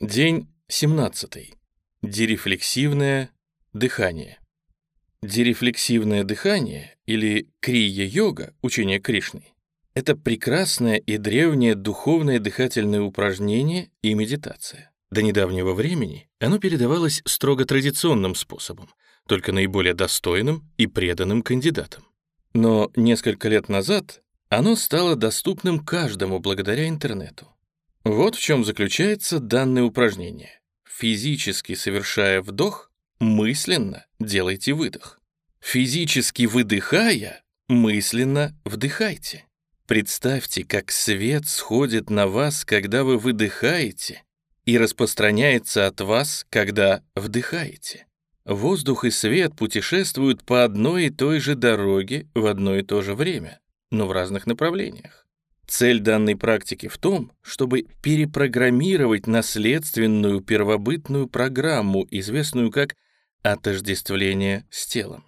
День 17. Дерефлексивное дыхание. Дерефлексивное дыхание или крия-йога, учение Кришны, это прекрасное и древнее духовное дыхательное упражнение и медитация. До недавнего времени оно передавалось строго традиционным способом, только наиболее достойным и преданным кандидатам. Но несколько лет назад оно стало доступным каждому благодаря интернету. Вот в чем заключается данное упражнение. Физически совершая вдох, мысленно делайте выдох. Физически выдыхая, мысленно вдыхайте. Представьте, как свет сходит на вас, когда вы выдыхаете, и распространяется от вас, когда вдыхаете. Воздух и свет путешествуют по одной и той же дороге в одно и то же время, но в разных направлениях. Цель данной практики в том, чтобы перепрограммировать наследственную первобытную программу, известную как отождествление с телом.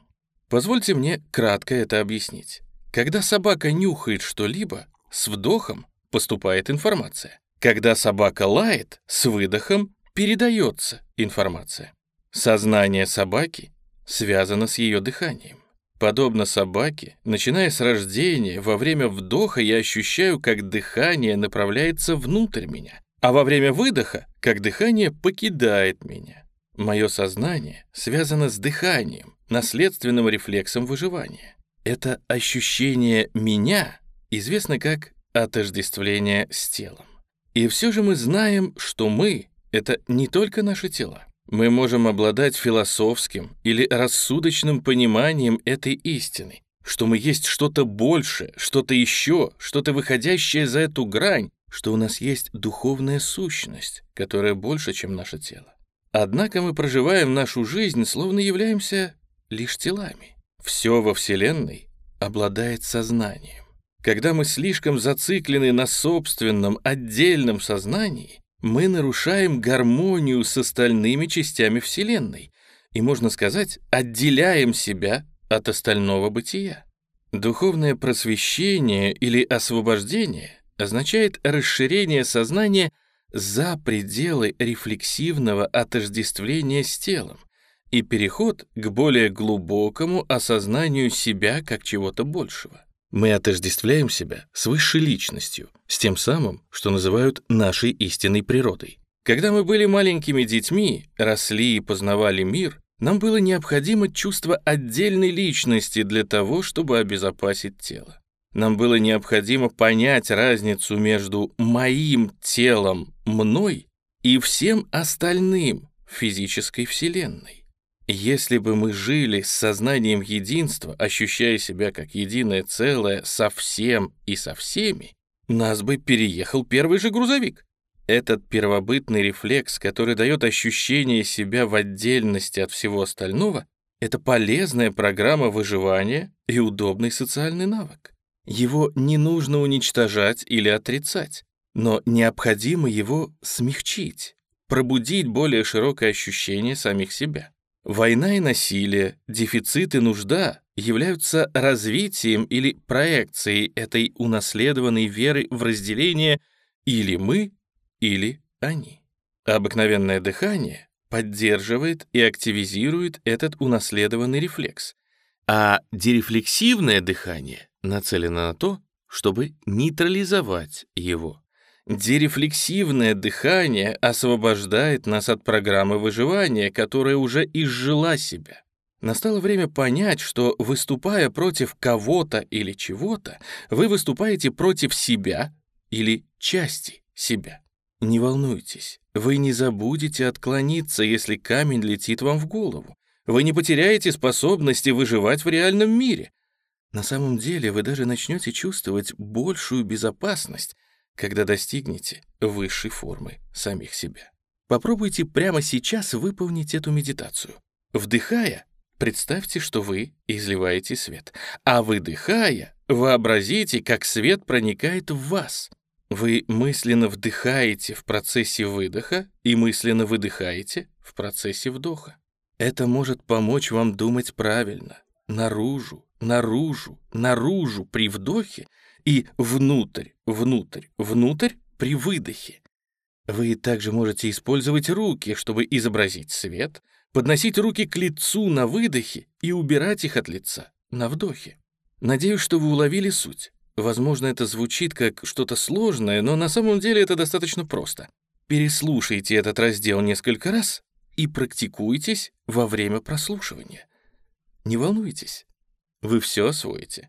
Позвольте мне кратко это объяснить. Когда собака нюхает что-либо, с вдохом поступает информация. Когда собака лает, с выдохом передается информация. Сознание собаки связано с ее дыханием. Подобно собаке, начиная с рождения, во время вдоха я ощущаю, как дыхание направляется внутрь меня, а во время выдоха, как дыхание покидает меня. Мое сознание связано с дыханием, наследственным рефлексом выживания. Это ощущение «меня» известно как отождествление с телом. И все же мы знаем, что мы — это не только наши тела. Мы можем обладать философским или рассудочным пониманием этой истины, что мы есть что-то большее, что-то еще, что-то выходящее за эту грань, что у нас есть духовная сущность, которая больше, чем наше тело. Однако мы проживаем нашу жизнь, словно являемся лишь телами. Все во Вселенной обладает сознанием. Когда мы слишком зациклены на собственном отдельном сознании, мы нарушаем гармонию с остальными частями Вселенной и, можно сказать, отделяем себя от остального бытия. Духовное просвещение или освобождение означает расширение сознания за пределы рефлексивного отождествления с телом и переход к более глубокому осознанию себя как чего-то большего. Мы отождествляем себя с высшей личностью, с тем самым, что называют нашей истинной природой. Когда мы были маленькими детьми, росли и познавали мир, нам было необходимо чувство отдельной личности для того, чтобы обезопасить тело. Нам было необходимо понять разницу между моим телом, мной, и всем остальным физической вселенной. Если бы мы жили с сознанием единства, ощущая себя как единое целое со всем и со всеми, нас бы переехал первый же грузовик. Этот первобытный рефлекс, который дает ощущение себя в отдельности от всего остального, это полезная программа выживания и удобный социальный навык. Его не нужно уничтожать или отрицать, но необходимо его смягчить, пробудить более широкое ощущение самих себя. Война и насилие, дефицит и нужда являются развитием или проекцией этой унаследованной веры в разделение или мы, или они. Обыкновенное дыхание поддерживает и активизирует этот унаследованный рефлекс, а дерефлексивное дыхание нацелено на то, чтобы нейтрализовать его. Дерефлексивное дыхание освобождает нас от программы выживания, которая уже изжила себя. Настало время понять, что, выступая против кого-то или чего-то, вы выступаете против себя или части себя. Не волнуйтесь, вы не забудете отклониться, если камень летит вам в голову. Вы не потеряете способности выживать в реальном мире. На самом деле вы даже начнете чувствовать большую безопасность, когда достигнете высшей формы самих себя. Попробуйте прямо сейчас выполнить эту медитацию. Вдыхая, представьте, что вы изливаете свет, а выдыхая, вообразите, как свет проникает в вас. Вы мысленно вдыхаете в процессе выдоха и мысленно выдыхаете в процессе вдоха. Это может помочь вам думать правильно, наружу, наружу, наружу при вдохе и внутрь, внутрь, внутрь при выдохе. Вы также можете использовать руки, чтобы изобразить свет, подносить руки к лицу на выдохе и убирать их от лица на вдохе. Надеюсь, что вы уловили суть. Возможно, это звучит как что-то сложное, но на самом деле это достаточно просто. Переслушайте этот раздел несколько раз и практикуйтесь во время прослушивания. Не волнуйтесь, вы все освоите.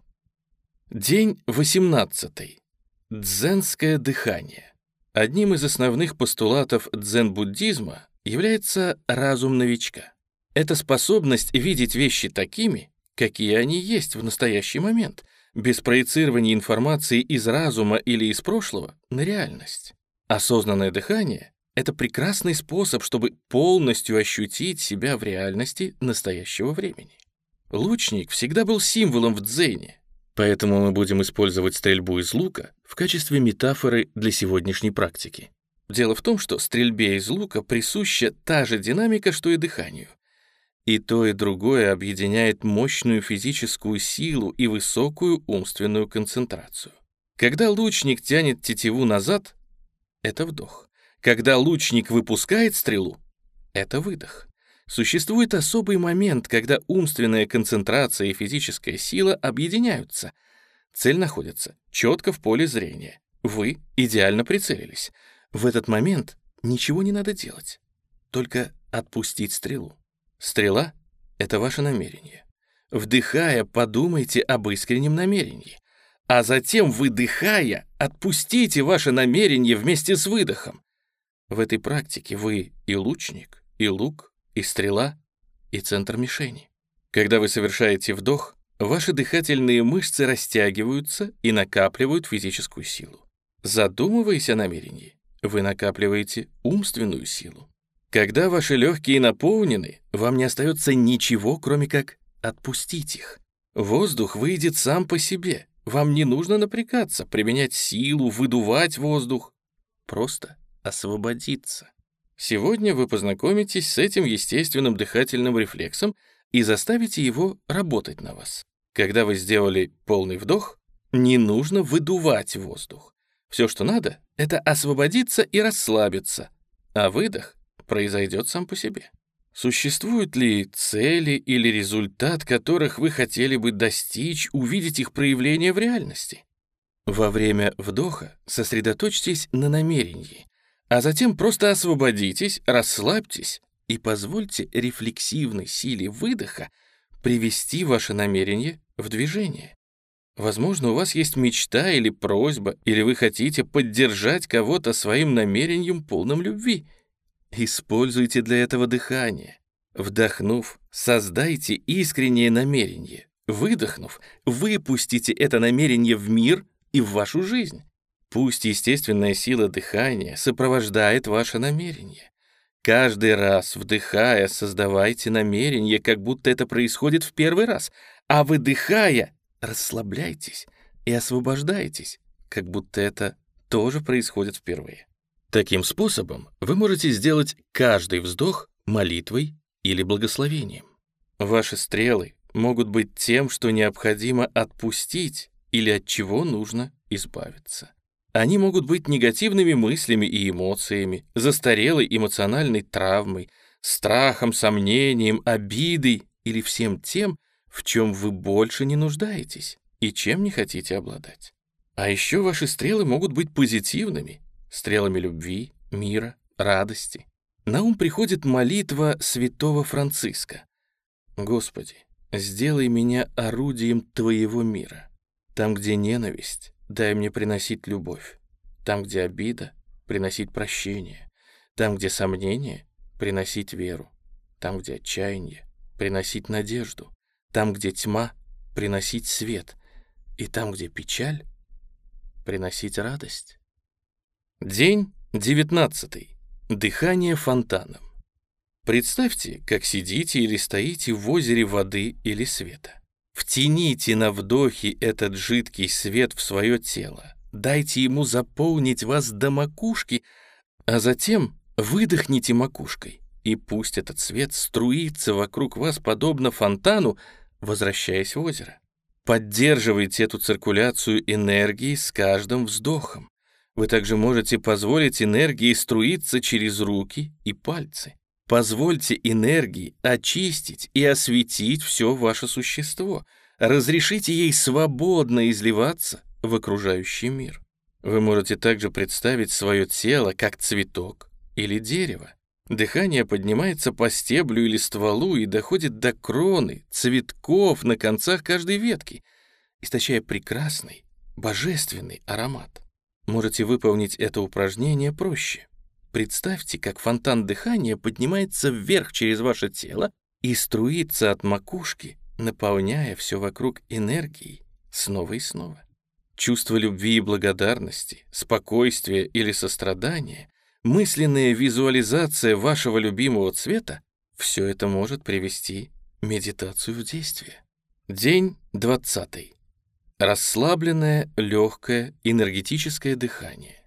День 18. Дзенское дыхание. Одним из основных постулатов дзен-буддизма является разум новичка. Это способность видеть вещи такими, какие они есть в настоящий момент, без проецирования информации из разума или из прошлого на реальность. Осознанное дыхание — это прекрасный способ, чтобы полностью ощутить себя в реальности настоящего времени. Лучник всегда был символом в дзене, поэтому мы будем использовать стрельбу из лука в качестве метафоры для сегодняшней практики. Дело в том, что стрельбе из лука присуща та же динамика, что и дыханию — и то, и другое объединяет мощную физическую силу и высокую умственную концентрацию. Когда лучник тянет тетиву назад, это вдох. Когда лучник выпускает стрелу, это выдох. Существует особый момент, когда умственная концентрация и физическая сила объединяются. Цель находится четко в поле зрения. Вы идеально прицелились. В этот момент ничего не надо делать, только отпустить стрелу. Стрела — это ваше намерение. Вдыхая, подумайте об искреннем намерении. А затем, выдыхая, отпустите ваше намерение вместе с выдохом. В этой практике вы и лучник, и лук, и стрела, и центр мишени. Когда вы совершаете вдох, ваши дыхательные мышцы растягиваются и накапливают физическую силу. Задумываясь о намерении, вы накапливаете умственную силу. Когда ваши легкие наполнены, вам не остается ничего, кроме как отпустить их. Воздух выйдет сам по себе. Вам не нужно напрягаться, применять силу, выдувать воздух. Просто освободиться. Сегодня вы познакомитесь с этим естественным дыхательным рефлексом и заставите его работать на вас. Когда вы сделали полный вдох, не нужно выдувать воздух. Все, что надо, это освободиться и расслабиться, а выдох произойдет сам по себе. Существуют ли цели или результат, которых вы хотели бы достичь, увидеть их проявление в реальности? Во время вдоха сосредоточьтесь на намерении, а затем просто освободитесь, расслабьтесь и позвольте рефлексивной силе выдоха привести ваше намерение в движение. Возможно, у вас есть мечта или просьба, или вы хотите поддержать кого-то своим намерением полным любви — Используйте для этого дыхание. Вдохнув, создайте искреннее намерение. Выдохнув, выпустите это намерение в мир и в вашу жизнь. Пусть естественная сила дыхания сопровождает ваше намерение. Каждый раз, вдыхая, создавайте намерение, как будто это происходит в первый раз, а выдыхая, расслабляйтесь и освобождайтесь, как будто это тоже происходит впервые. Таким способом вы можете сделать каждый вздох молитвой или благословением. Ваши стрелы могут быть тем, что необходимо отпустить или от чего нужно избавиться. Они могут быть негативными мыслями и эмоциями, застарелой эмоциональной травмой, страхом, сомнением, обидой или всем тем, в чем вы больше не нуждаетесь и чем не хотите обладать. А еще ваши стрелы могут быть позитивными, стрелами любви, мира, радости. На ум приходит молитва святого Франциска. «Господи, сделай меня орудием Твоего мира. Там, где ненависть, дай мне приносить любовь. Там, где обида, приносить прощение. Там, где сомнение, приносить веру. Там, где отчаяние, приносить надежду. Там, где тьма, приносить свет. И там, где печаль, приносить радость. День 19. Дыхание фонтаном. Представьте, как сидите или стоите в озере воды или света. Втяните на вдохе этот жидкий свет в свое тело. Дайте ему заполнить вас до макушки, а затем выдохните макушкой, и пусть этот свет струится вокруг вас подобно фонтану, возвращаясь в озеро. Поддерживайте эту циркуляцию энергии с каждым вздохом. Вы также можете позволить энергии струиться через руки и пальцы. Позвольте энергии очистить и осветить все ваше существо. Разрешите ей свободно изливаться в окружающий мир. Вы можете также представить свое тело как цветок или дерево. Дыхание поднимается по стеблю или стволу и доходит до кроны, цветков на концах каждой ветки, источая прекрасный, божественный аромат. Можете выполнить это упражнение проще. Представьте, как фонтан дыхания поднимается вверх через ваше тело и струится от макушки, наполняя все вокруг энергией снова и снова. Чувство любви и благодарности, спокойствия или сострадания, мысленная визуализация вашего любимого цвета — все это может привести медитацию в действие. День 20. Расслабленное, легкое, энергетическое дыхание.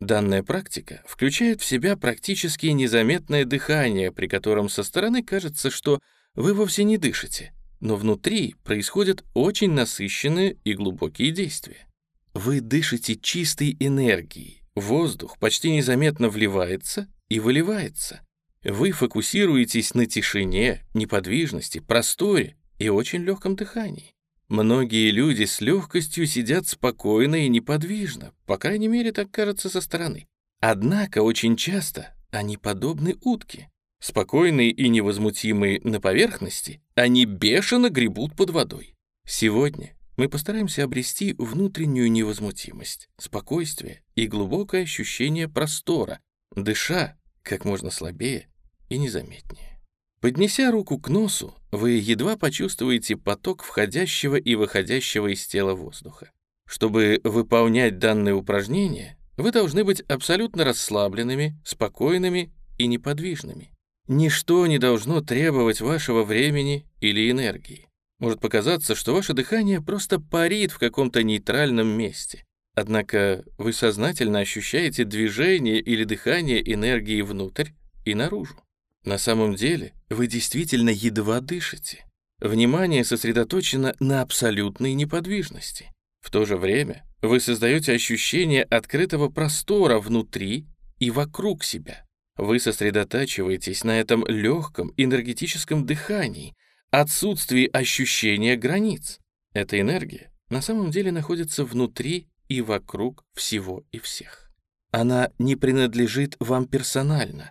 Данная практика включает в себя практически незаметное дыхание, при котором со стороны кажется, что вы вовсе не дышите, но внутри происходят очень насыщенные и глубокие действия. Вы дышите чистой энергией, воздух почти незаметно вливается и выливается. Вы фокусируетесь на тишине, неподвижности, просторе и очень легком дыхании. Многие люди с легкостью сидят спокойно и неподвижно, по крайней мере, так кажется со стороны. Однако очень часто они подобны утке. Спокойные и невозмутимые на поверхности, они бешено гребут под водой. Сегодня мы постараемся обрести внутреннюю невозмутимость, спокойствие и глубокое ощущение простора, дыша как можно слабее и незаметнее. Поднеся руку к носу, вы едва почувствуете поток входящего и выходящего из тела воздуха. Чтобы выполнять данное упражнение, вы должны быть абсолютно расслабленными, спокойными и неподвижными. Ничто не должно требовать вашего времени или энергии. Может показаться, что ваше дыхание просто парит в каком-то нейтральном месте. Однако вы сознательно ощущаете движение или дыхание энергии внутрь и наружу. На самом деле вы действительно едва дышите. Внимание сосредоточено на абсолютной неподвижности. В то же время вы создаете ощущение открытого простора внутри и вокруг себя. Вы сосредотачиваетесь на этом легком энергетическом дыхании, отсутствии ощущения границ. Эта энергия на самом деле находится внутри и вокруг всего и всех. Она не принадлежит вам персонально,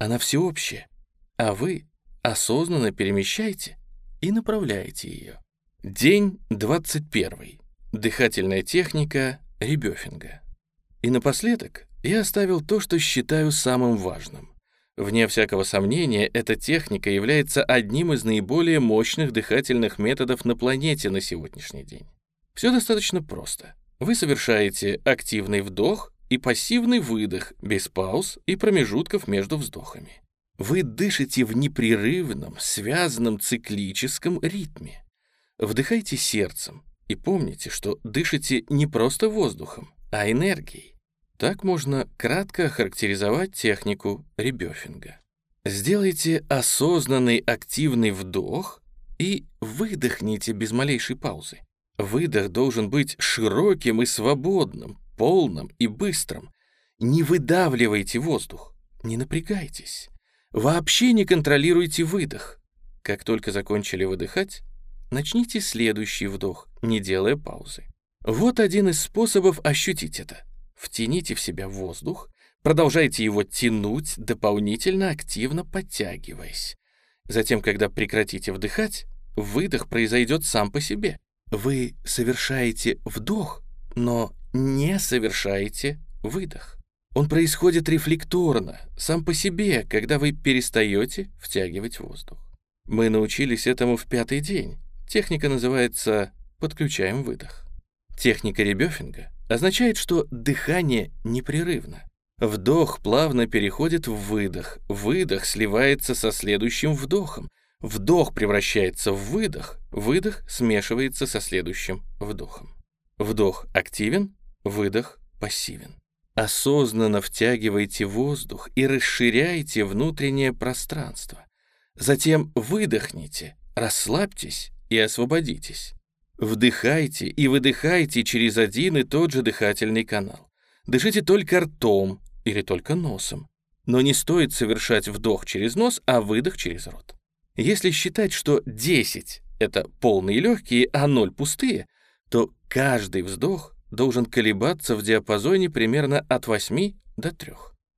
она всеобщая, а вы осознанно перемещаете и направляете ее. День 21. Дыхательная техника ребёфинга. И напоследок я оставил то, что считаю самым важным. Вне всякого сомнения, эта техника является одним из наиболее мощных дыхательных методов на планете на сегодняшний день. Все достаточно просто. Вы совершаете активный вдох и пассивный выдох без пауз и промежутков между вздохами. Вы дышите в непрерывном, связанном циклическом ритме. Вдыхайте сердцем и помните, что дышите не просто воздухом, а энергией. Так можно кратко охарактеризовать технику ребёфинга. Сделайте осознанный активный вдох и выдохните без малейшей паузы. Выдох должен быть широким и свободным, полным и быстрым. Не выдавливайте воздух, не напрягайтесь. Вообще не контролируйте выдох. Как только закончили выдыхать, начните следующий вдох, не делая паузы. Вот один из способов ощутить это. Втяните в себя воздух, продолжайте его тянуть, дополнительно активно подтягиваясь. Затем, когда прекратите вдыхать, выдох произойдет сам по себе. Вы совершаете вдох, но не совершаете выдох. Он происходит рефлекторно, сам по себе, когда вы перестаете втягивать воздух. Мы научились этому в пятый день. Техника называется «подключаем выдох». Техника ребёфинга означает, что дыхание непрерывно. Вдох плавно переходит в выдох, выдох сливается со следующим вдохом, вдох превращается в выдох, выдох смешивается со следующим вдохом. Вдох активен, Выдох пассивен. Осознанно втягивайте воздух и расширяйте внутреннее пространство. Затем выдохните, расслабьтесь и освободитесь. Вдыхайте и выдыхайте через один и тот же дыхательный канал. дышите только ртом или только носом. Но не стоит совершать вдох через нос, а выдох через рот. Если считать, что 10 — это полные легкие, а 0 — пустые, то каждый вздох должен колебаться в диапазоне примерно от 8 до 3.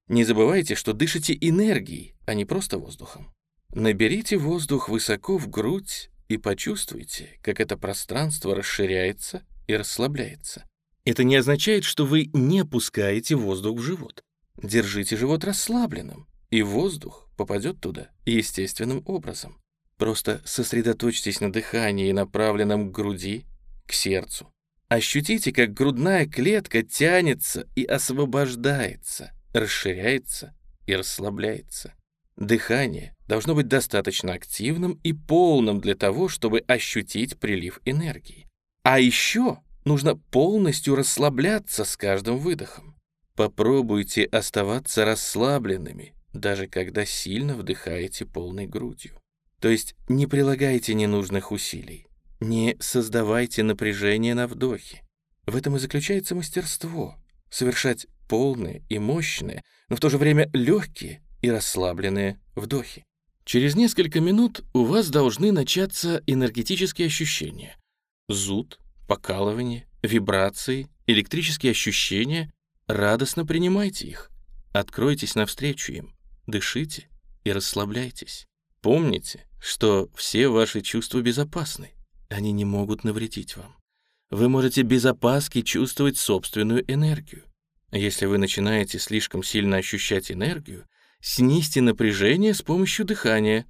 Не забывайте, что дышите энергией, а не просто воздухом. Наберите воздух высоко в грудь и почувствуйте, как это пространство расширяется и расслабляется. Это не означает, что вы не пускаете воздух в живот. Держите живот расслабленным, и воздух попадет туда естественным образом. Просто сосредоточьтесь на дыхании, направленном к груди, к сердцу. Ощутите, как грудная клетка тянется и освобождается, расширяется и расслабляется. Дыхание должно быть достаточно активным и полным для того, чтобы ощутить прилив энергии. А еще нужно полностью расслабляться с каждым выдохом. Попробуйте оставаться расслабленными, даже когда сильно вдыхаете полной грудью. То есть не прилагайте ненужных усилий, не создавайте напряжение на вдохе. В этом и заключается мастерство — совершать полные и мощные, но в то же время легкие и расслабленные вдохи. Через несколько минут у вас должны начаться энергетические ощущения. Зуд, покалывание, вибрации, электрические ощущения. Радостно принимайте их. Откройтесь навстречу им. Дышите и расслабляйтесь. Помните, что все ваши чувства безопасны. Они не могут навредить вам. Вы можете без опаски чувствовать собственную энергию. Если вы начинаете слишком сильно ощущать энергию, Снизьте напряжение с помощью дыхания,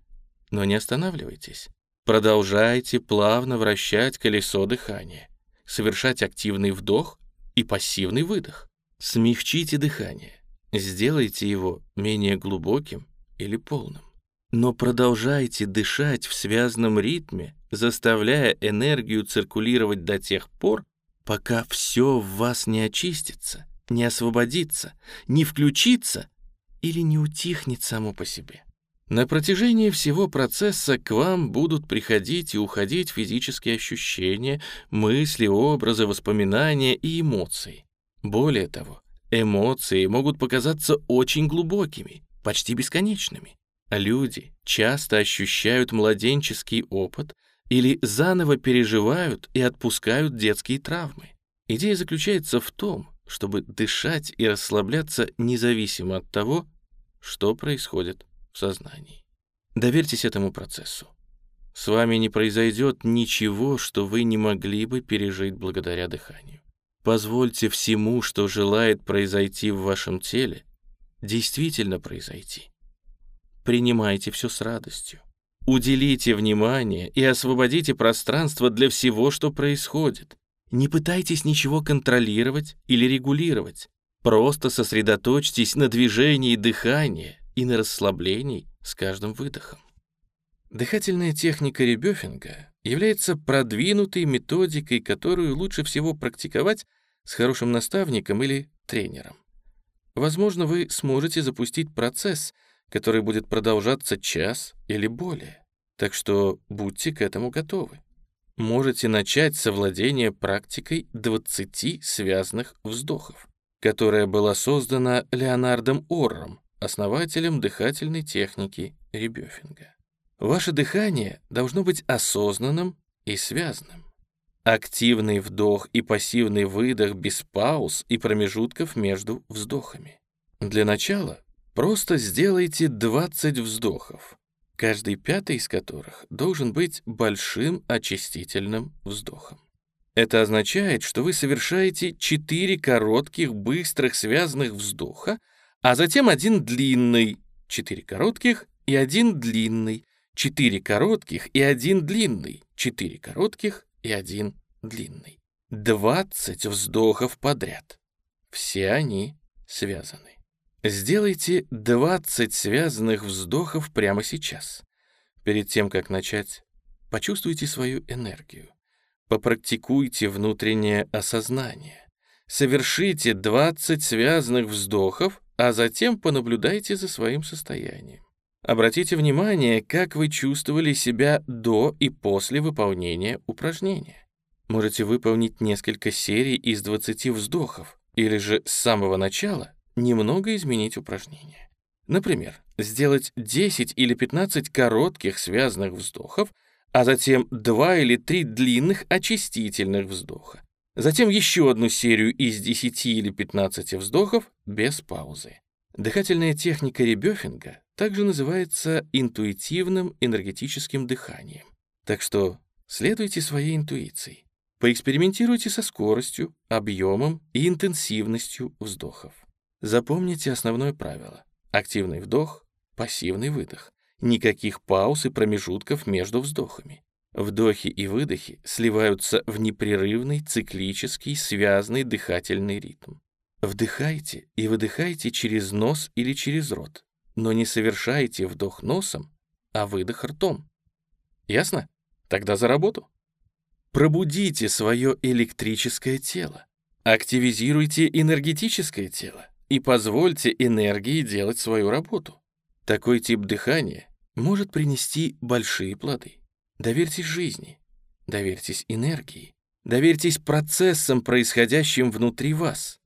но не останавливайтесь. Продолжайте плавно вращать колесо дыхания, совершать активный вдох и пассивный выдох. Смягчите дыхание, сделайте его менее глубоким или полным. Но продолжайте дышать в связанном ритме, заставляя энергию циркулировать до тех пор, пока все в вас не очистится, не освободится, не включится или не утихнет само по себе. На протяжении всего процесса к вам будут приходить и уходить физические ощущения, мысли, образы, воспоминания и эмоции. Более того, эмоции могут показаться очень глубокими, почти бесконечными. Люди часто ощущают младенческий опыт или заново переживают и отпускают детские травмы. Идея заключается в том, чтобы дышать и расслабляться независимо от того, что происходит в сознании. Доверьтесь этому процессу. С вами не произойдет ничего, что вы не могли бы пережить благодаря дыханию. Позвольте всему, что желает произойти в вашем теле, действительно произойти. Принимайте все с радостью. Уделите внимание и освободите пространство для всего, что происходит. Не пытайтесь ничего контролировать или регулировать. Просто сосредоточьтесь на движении дыхания и на расслаблении с каждым выдохом. Дыхательная техника Ребёфинга является продвинутой методикой, которую лучше всего практиковать с хорошим наставником или тренером. Возможно, вы сможете запустить процесс, который будет продолжаться час или более. Так что будьте к этому готовы. Можете начать со владения практикой 20 связанных вздохов которая была создана Леонардом Орром, основателем дыхательной техники Ребёфинга. Ваше дыхание должно быть осознанным и связанным. Активный вдох и пассивный выдох без пауз и промежутков между вздохами. Для начала просто сделайте 20 вздохов, каждый пятый из которых должен быть большим очистительным вздохом. Это означает, что вы совершаете четыре коротких, быстрых, связанных вздоха, а затем один длинный, четыре коротких и один длинный, четыре коротких и один длинный, четыре коротких и один длинный. Двадцать вздохов подряд. Все они связаны. Сделайте 20 связанных вздохов прямо сейчас. Перед тем, как начать, почувствуйте свою энергию. Попрактикуйте внутреннее осознание. Совершите 20 связанных вздохов, а затем понаблюдайте за своим состоянием. Обратите внимание, как вы чувствовали себя до и после выполнения упражнения. Можете выполнить несколько серий из 20 вздохов, или же с самого начала немного изменить упражнение. Например, сделать 10 или 15 коротких связанных вздохов, а затем 2 или 3 длинных очистительных вздоха. Затем еще одну серию из 10 или 15 вздохов без паузы. Дыхательная техника Ребёфинга также называется интуитивным энергетическим дыханием. Так что следуйте своей интуиции. Поэкспериментируйте со скоростью, объемом и интенсивностью вздохов. Запомните основное правило. Активный вдох, пассивный выдох. Никаких пауз и промежутков между вздохами. Вдохи и выдохи сливаются в непрерывный циклический связанный дыхательный ритм. Вдыхайте и выдыхайте через нос или через рот, но не совершайте вдох носом, а выдох ртом. Ясно? Тогда за работу. Пробудите свое электрическое тело. Активизируйте энергетическое тело и позвольте энергии делать свою работу. Такой тип дыхания может принести большие плоды. Доверьтесь жизни, доверьтесь энергии, доверьтесь процессам, происходящим внутри вас,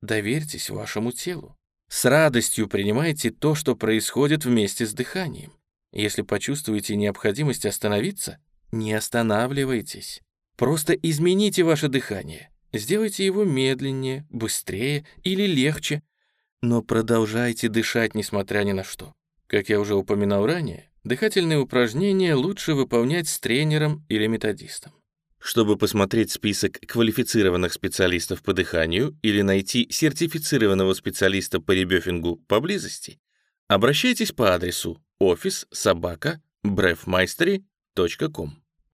доверьтесь вашему телу. С радостью принимайте то, что происходит вместе с дыханием. Если почувствуете необходимость остановиться, не останавливайтесь. Просто измените ваше дыхание. Сделайте его медленнее, быстрее или легче, но продолжайте дышать, несмотря ни на что. Как я уже упоминал ранее, Дыхательные упражнения лучше выполнять с тренером или методистом. Чтобы посмотреть список квалифицированных специалистов по дыханию или найти сертифицированного специалиста по ребёфингу поблизости, обращайтесь по адресу офис собака brefmeistery.com.